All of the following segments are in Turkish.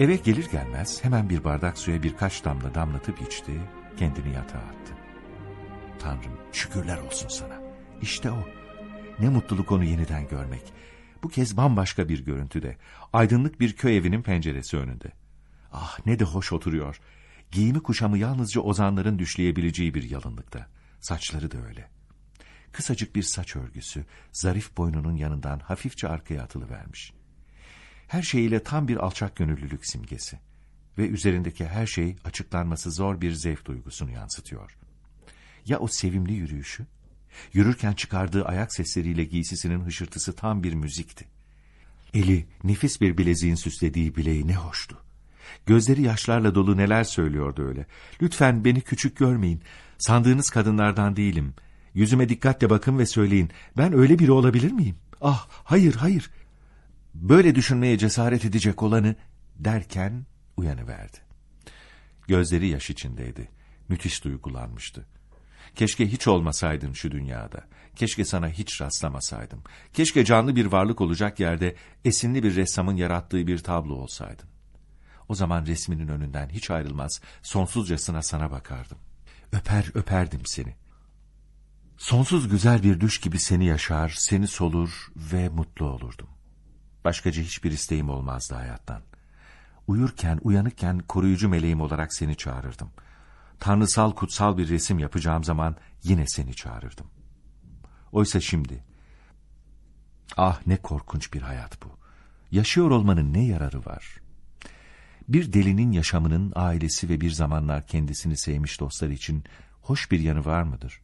Eve gelir gelmez hemen bir bardak suya birkaç damla damlatıp içti, kendini yatağa attı. Tanrım şükürler olsun sana. İşte o. Ne mutluluk onu yeniden görmek. Bu kez bambaşka bir görüntüde. Aydınlık bir köy evinin penceresi önünde. Ah ne de hoş oturuyor. Giyimi kuşamı yalnızca ozanların düşleyebileceği bir yalınlıkta. Saçları da öyle. Kısacık bir saç örgüsü, zarif boynunun yanından hafifçe arkaya atılıvermiş. Her şeyiyle tam bir alçak gönüllülük simgesi. Ve üzerindeki her şey açıklanması zor bir zevk duygusunu yansıtıyor. Ya o sevimli yürüyüşü? Yürürken çıkardığı ayak sesleriyle giysisinin hışırtısı tam bir müzikti. Eli, nefis bir bileziğin süslediği bileği ne hoştu. Gözleri yaşlarla dolu neler söylüyordu öyle. Lütfen beni küçük görmeyin. Sandığınız kadınlardan değilim. Yüzüme dikkatle bakın ve söyleyin. Ben öyle biri olabilir miyim? Ah, hayır, hayır. Böyle düşünmeye cesaret edecek olanı derken uyanıverdi. Gözleri yaş içindeydi. Müthiş duygulanmıştı. Keşke hiç olmasaydın şu dünyada. Keşke sana hiç rastlamasaydım. Keşke canlı bir varlık olacak yerde esinli bir ressamın yarattığı bir tablo olsaydın. O zaman resminin önünden hiç ayrılmaz, sonsuzcasına sana bakardım. Öper öperdim seni. Sonsuz güzel bir düş gibi seni yaşar, seni solur ve mutlu olurdum. Başkaca hiçbir isteğim olmazdı hayattan. Uyurken, uyanıkken koruyucu meleğim olarak seni çağırırdım. Tanrısal kutsal bir resim yapacağım zaman yine seni çağırırdım. Oysa şimdi, ah ne korkunç bir hayat bu. Yaşıyor olmanın ne yararı var? Bir delinin yaşamının ailesi ve bir zamanlar kendisini sevmiş dostları için hoş bir yanı var mıdır?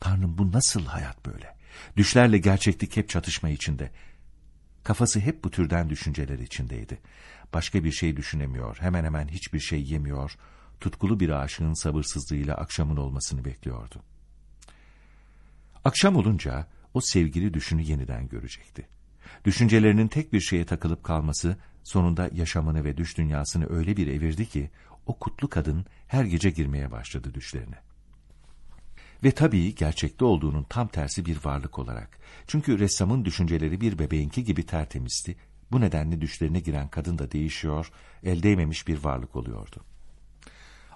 Tanrım bu nasıl hayat böyle? Düşlerle gerçeklik hep çatışma içinde. Kafası hep bu türden düşünceler içindeydi. Başka bir şey düşünemiyor, hemen hemen hiçbir şey yemiyor, tutkulu bir aşığın sabırsızlığıyla akşamın olmasını bekliyordu. Akşam olunca o sevgili düşünü yeniden görecekti. Düşüncelerinin tek bir şeye takılıp kalması sonunda yaşamını ve düş dünyasını öyle bir evirdi ki o kutlu kadın her gece girmeye başladı düşlerine. Ve tabii gerçekte olduğunun tam tersi bir varlık olarak. Çünkü ressamın düşünceleri bir bebeğinki gibi tertemizdi. Bu nedenle düşlerine giren kadın da değişiyor, el değmemiş bir varlık oluyordu.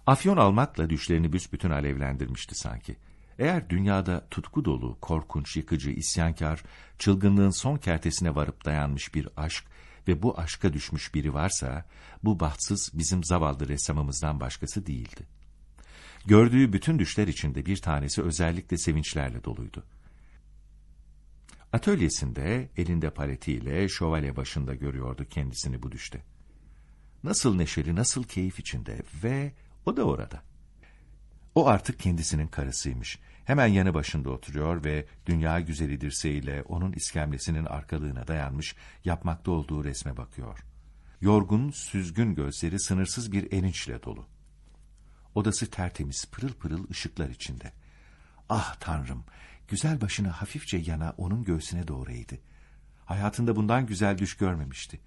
Afyon almakla düşlerini büsbütün alevlendirmişti sanki. Eğer dünyada tutku dolu, korkunç, yıkıcı, isyankar, çılgınlığın son kertesine varıp dayanmış bir aşk ve bu aşka düşmüş biri varsa, bu bahtsız bizim zavallı ressamımızdan başkası değildi. Gördüğü bütün düşler içinde bir tanesi özellikle sevinçlerle doluydu. Atölyesinde elinde paletiyle şövalye başında görüyordu kendisini bu düşte. Nasıl neşeli, nasıl keyif içinde ve o da orada. O artık kendisinin karısıymış. Hemen yanı başında oturuyor ve dünya güzeli dirseğiyle onun iskemlesinin arkalığına dayanmış yapmakta olduğu resme bakıyor. Yorgun, süzgün gözleri sınırsız bir eninçle dolu. Odası tertemiz, pırıl pırıl ışıklar içinde. Ah tanrım, güzel başını hafifçe yana onun göğsüne doğru eğdi. Hayatında bundan güzel düş görmemişti.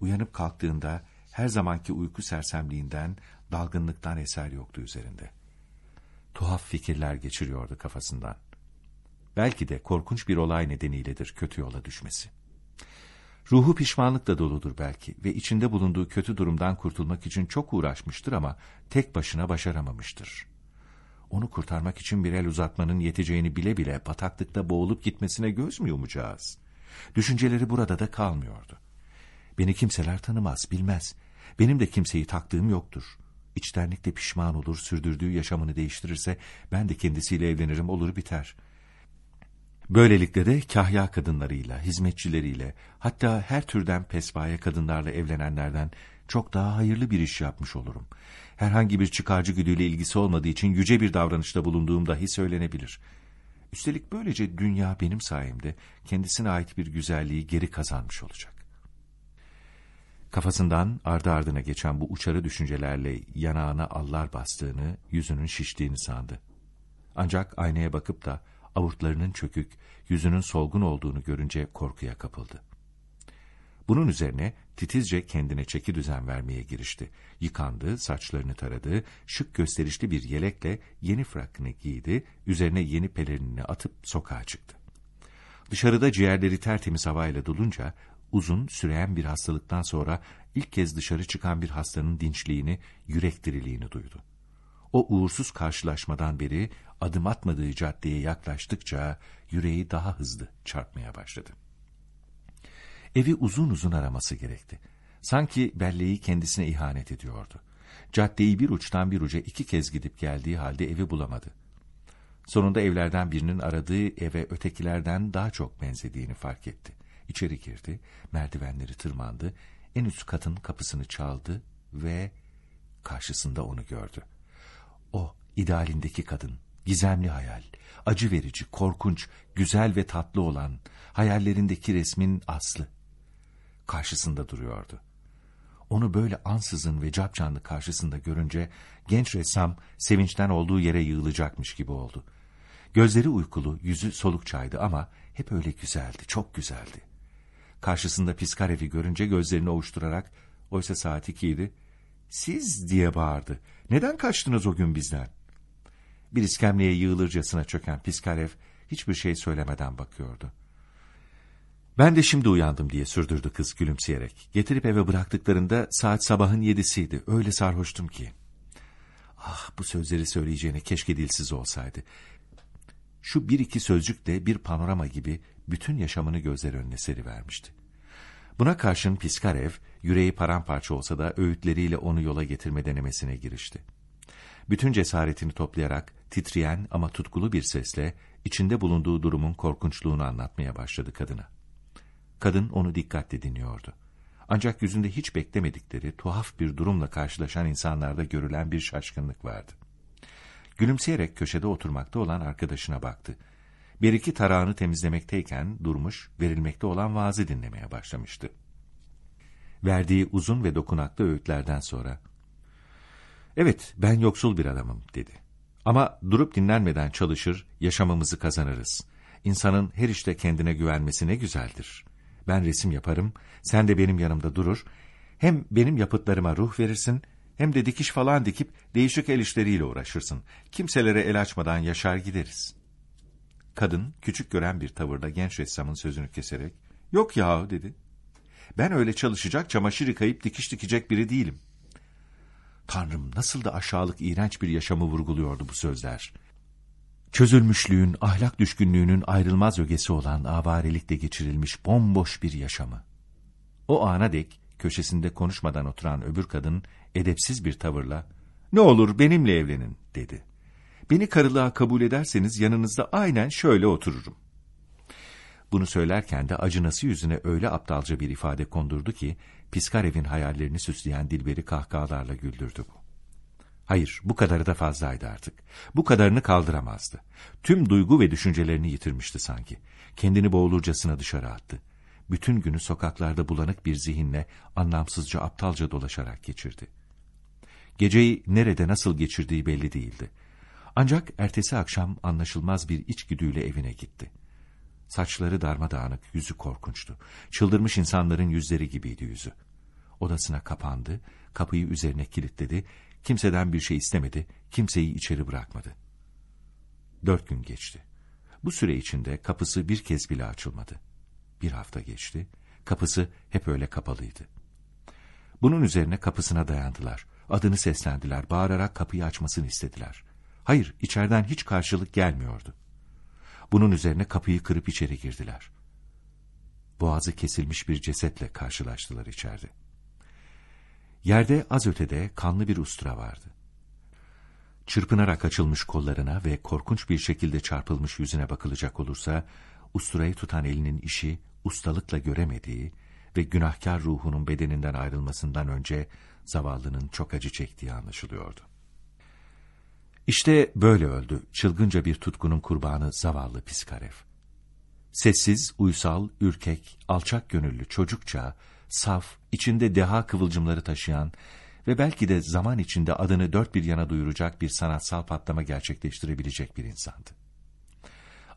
Uyanıp kalktığında her zamanki uyku sersemliğinden, dalgınlıktan eser yoktu üzerinde. Tuhaf fikirler geçiriyordu kafasından. Belki de korkunç bir olay nedeniyledir kötü yola düşmesi. Ruhu pişmanlıkla doludur belki ve içinde bulunduğu kötü durumdan kurtulmak için çok uğraşmıştır ama tek başına başaramamıştır. Onu kurtarmak için bir el uzatmanın yeteceğini bile bile bataklıkta boğulup gitmesine göz mü yumacağız? Düşünceleri burada da kalmıyordu. Beni kimseler tanımaz, bilmez. Benim de kimseyi taktığım yoktur. İçtenlikle pişman olur, sürdürdüğü yaşamını değiştirirse ben de kendisiyle evlenirim, olur biter. Böylelikle de kahya kadınlarıyla, hizmetçileriyle, hatta her türden pespaye kadınlarla evlenenlerden çok daha hayırlı bir iş yapmış olurum. Herhangi bir çıkarcı güdüyle ilgisi olmadığı için yüce bir davranışta bulunduğum dahi söylenebilir. Üstelik böylece dünya benim sayemde kendisine ait bir güzelliği geri kazanmış olacak. Kafasından ardı ardına geçen bu uçarı düşüncelerle yanağına allar bastığını, yüzünün şiştiğini sandı. Ancak aynaya bakıp da avurtlarının çökük, yüzünün solgun olduğunu görünce korkuya kapıldı. Bunun üzerine titizce kendine çeki düzen vermeye girişti. Yıkandı, saçlarını taradı, şık gösterişli bir yelekle yeni frakını giydi, üzerine yeni pelerinini atıp sokağa çıktı. Dışarıda ciğerleri tertemiz havayla dolunca uzun, süreyen bir hastalıktan sonra ilk kez dışarı çıkan bir hastanın dinçliğini, yürek diriliğini duydu. O uğursuz karşılaşmadan beri adım atmadığı caddeye yaklaştıkça yüreği daha hızlı çarpmaya başladı. Evi uzun uzun araması gerekti. Sanki belleği kendisine ihanet ediyordu. Caddeyi bir uçtan bir uca iki kez gidip geldiği halde evi bulamadı. Sonunda evlerden birinin aradığı eve ötekilerden daha çok benzediğini fark etti. İçeri girdi, merdivenleri tırmandı, en üst katın kapısını çaldı ve karşısında onu gördü. O idealindeki kadın, gizemli hayal, acı verici, korkunç, güzel ve tatlı olan hayallerindeki resmin aslı. Karşısında duruyordu. Onu böyle ansızın ve capcanlı karşısında görünce genç ressam sevinçten olduğu yere yığılacakmış gibi oldu. Gözleri uykulu, yüzü soluk çaydı ama hep öyle güzeldi, çok güzeldi. Karşısında Piskarev'i görünce gözlerini ovuşturarak, oysa saat ikiydi, siz diye bağırdı. Neden kaçtınız o gün bizden? Bir iskemleye yığılırcasına çöken Piskarev hiçbir şey söylemeden bakıyordu. Ben de şimdi uyandım diye sürdürdü kız gülümseyerek. Getirip eve bıraktıklarında saat sabahın yedisiydi. Öyle sarhoştum ki. Ah bu sözleri söyleyeceğine keşke dilsiz olsaydı. Şu bir iki sözcük de bir panorama gibi bütün yaşamını gözler önüne serivermişti. Buna karşın Piskarev, yüreği paramparça olsa da öğütleriyle onu yola getirme denemesine girişti. Bütün cesaretini toplayarak titreyen ama tutkulu bir sesle içinde bulunduğu durumun korkunçluğunu anlatmaya başladı kadına. Kadın onu dikkatle dinliyordu. Ancak yüzünde hiç beklemedikleri tuhaf bir durumla karşılaşan insanlarda görülen bir şaşkınlık vardı. Gülümseyerek köşede oturmakta olan arkadaşına baktı. Bir iki tarağını temizlemekteyken durmuş, verilmekte olan vaazı dinlemeye başlamıştı. Verdiği uzun ve dokunaklı öğütlerden sonra, ''Evet, ben yoksul bir adamım.'' dedi. ''Ama durup dinlenmeden çalışır, yaşamımızı kazanırız. İnsanın her işte kendine güvenmesi ne güzeldir. Ben resim yaparım, sen de benim yanımda durur, hem benim yapıtlarıma ruh verirsin, hem de dikiş falan dikip değişik el işleriyle uğraşırsın. Kimselere el açmadan yaşar gideriz.'' Kadın küçük gören bir tavırla genç ressamın sözünü keserek yok ya dedi. Ben öyle çalışacak çamaşır yıkayıp dikiş dikecek biri değilim. Tanrım nasıl da aşağılık iğrenç bir yaşamı vurguluyordu bu sözler. Çözülmüşlüğün, ahlak düşkünlüğünün ayrılmaz ögesi olan avarelikte geçirilmiş bomboş bir yaşamı. O ana dek köşesinde konuşmadan oturan öbür kadın edepsiz bir tavırla ''Ne olur benimle evlenin'' dedi. Beni karılığa kabul ederseniz yanınızda aynen şöyle otururum. Bunu söylerken de acınası yüzüne öyle aptalca bir ifade kondurdu ki, Piskarev'in hayallerini süsleyen Dilber'i kahkahalarla güldürdü bu. Hayır, bu kadarı da fazlaydı artık. Bu kadarını kaldıramazdı. Tüm duygu ve düşüncelerini yitirmişti sanki. Kendini boğulurcasına dışarı attı. Bütün günü sokaklarda bulanık bir zihinle anlamsızca aptalca dolaşarak geçirdi. Geceyi nerede nasıl geçirdiği belli değildi. Ancak ertesi akşam anlaşılmaz bir içgüdüyle evine gitti. Saçları darmadağınık, yüzü korkunçtu. Çıldırmış insanların yüzleri gibiydi yüzü. Odasına kapandı, kapıyı üzerine kilitledi, kimseden bir şey istemedi, kimseyi içeri bırakmadı. Dört gün geçti. Bu süre içinde kapısı bir kez bile açılmadı. Bir hafta geçti, kapısı hep öyle kapalıydı. Bunun üzerine kapısına dayandılar. Adını seslendiler, bağırarak kapıyı açmasını istediler. Hayır, içeriden hiç karşılık gelmiyordu. Bunun üzerine kapıyı kırıp içeri girdiler. Boğazı kesilmiş bir cesetle karşılaştılar içeride. Yerde az ötede kanlı bir ustura vardı. Çırpınarak açılmış kollarına ve korkunç bir şekilde çarpılmış yüzüne bakılacak olursa, usturayı tutan elinin işi ustalıkla göremediği ve günahkar ruhunun bedeninden ayrılmasından önce zavallının çok acı çektiği anlaşılıyordu. İşte böyle öldü çılgınca bir tutkunun kurbanı zavallı Piskarev. Sessiz, uysal, ürkek, alçak gönüllü çocukça, saf, içinde deha kıvılcımları taşıyan ve belki de zaman içinde adını dört bir yana duyuracak bir sanatsal patlama gerçekleştirebilecek bir insandı.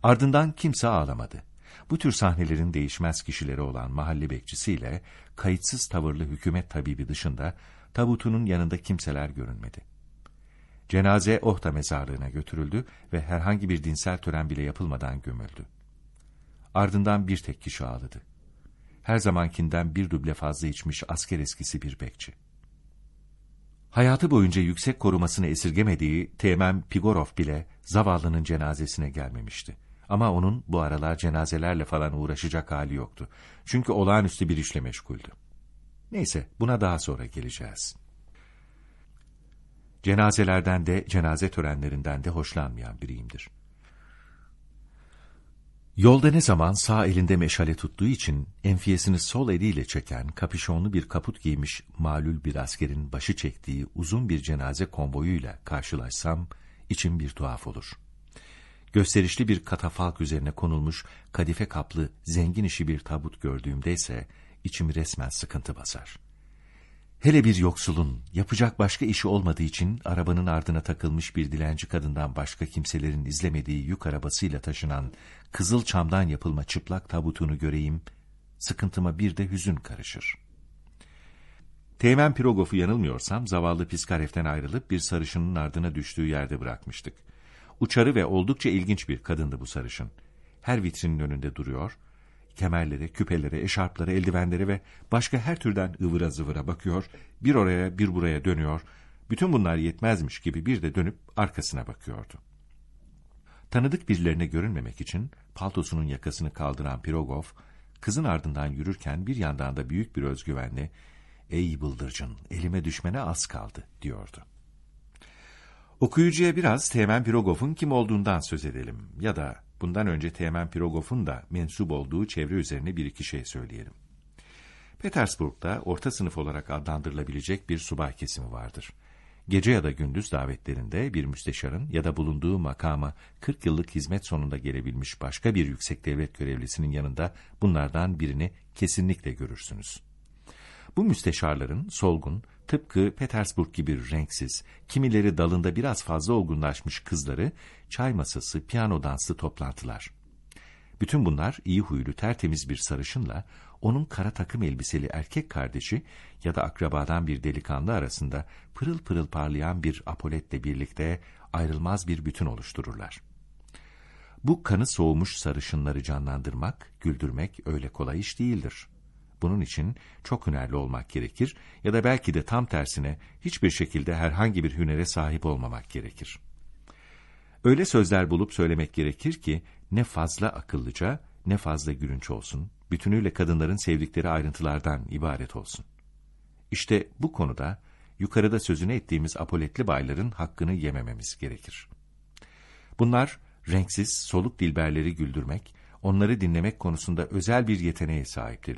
Ardından kimse ağlamadı. Bu tür sahnelerin değişmez kişileri olan mahalle bekçisiyle kayıtsız tavırlı hükümet tabibi dışında tabutunun yanında kimseler görünmedi. Cenaze Ohta mezarlığına götürüldü ve herhangi bir dinsel tören bile yapılmadan gömüldü. Ardından bir tek kişi ağladı. her zamankinden bir duble fazla içmiş asker eskisi bir bekçi. Hayatı boyunca yüksek korumasını esirgemediği Teğmen Pigorov bile zavallının cenazesine gelmemişti. Ama onun bu aralar cenazelerle falan uğraşacak hali yoktu. Çünkü olağanüstü bir işle meşguldü. Neyse buna daha sonra geleceğiz. Cenazelerden de cenaze törenlerinden de hoşlanmayan biriyimdir. Yolda ne zaman sağ elinde meşale tuttuğu için enfiyesini sol eliyle çeken kapüşonlu bir kaput giymiş malul bir askerin başı çektiği uzun bir cenaze konvoyuyla karşılaşsam içim bir tuhaf olur. Gösterişli bir katafalk üzerine konulmuş kadife kaplı zengin işi bir tabut gördüğümde ise içimi resmen sıkıntı basar. Hele bir yoksulun yapacak başka işi olmadığı için arabanın ardına takılmış bir dilenci kadından başka kimselerin izlemediği yük arabasıyla taşınan kızıl çamdan yapılma çıplak tabutunu göreyim, sıkıntıma bir de hüzün karışır. Teğmen Pirogov'u yanılmıyorsam zavallı Piskarev'den ayrılıp bir sarışının ardına düştüğü yerde bırakmıştık. Uçarı ve oldukça ilginç bir kadındı bu sarışın. Her vitrinin önünde duruyor, kemerlere, küpelere, eşarplara, eldivenlere ve başka her türden ıvıra zıvıra bakıyor, bir oraya bir buraya dönüyor, bütün bunlar yetmezmiş gibi bir de dönüp arkasına bakıyordu. Tanıdık birilerine görünmemek için paltosunun yakasını kaldıran Pirogov, kızın ardından yürürken bir yandan da büyük bir özgüvenle, ''Ey bıldırcın, elime düşmene az kaldı.'' diyordu. Okuyucuya biraz Teğmen Pirogov'un kim olduğundan söz edelim ya da bundan önce Teğmen Pirogov'un da mensup olduğu çevre üzerine bir iki şey söyleyelim. Petersburg'da orta sınıf olarak adlandırılabilecek bir subay kesimi vardır. Gece ya da gündüz davetlerinde bir müsteşarın ya da bulunduğu makama 40 yıllık hizmet sonunda gelebilmiş başka bir yüksek devlet görevlisinin yanında bunlardan birini kesinlikle görürsünüz. Bu müsteşarların solgun, tıpkı Petersburg gibi renksiz, kimileri dalında biraz fazla olgunlaşmış kızları, çay masası, piyano danslı toplantılar. Bütün bunlar iyi huylu tertemiz bir sarışınla, onun kara takım elbiseli erkek kardeşi ya da akrabadan bir delikanlı arasında pırıl pırıl parlayan bir apoletle birlikte ayrılmaz bir bütün oluştururlar. Bu kanı soğumuş sarışınları canlandırmak, güldürmek öyle kolay iş değildir. Bunun için çok hünerli olmak gerekir ya da belki de tam tersine hiçbir şekilde herhangi bir hünere sahip olmamak gerekir. Öyle sözler bulup söylemek gerekir ki ne fazla akıllıca ne fazla gülünç olsun, bütünüyle kadınların sevdikleri ayrıntılardan ibaret olsun. İşte bu konuda yukarıda sözünü ettiğimiz apoletli bayların hakkını yemememiz gerekir. Bunlar renksiz, soluk dilberleri güldürmek, onları dinlemek konusunda özel bir yeteneğe sahiptir.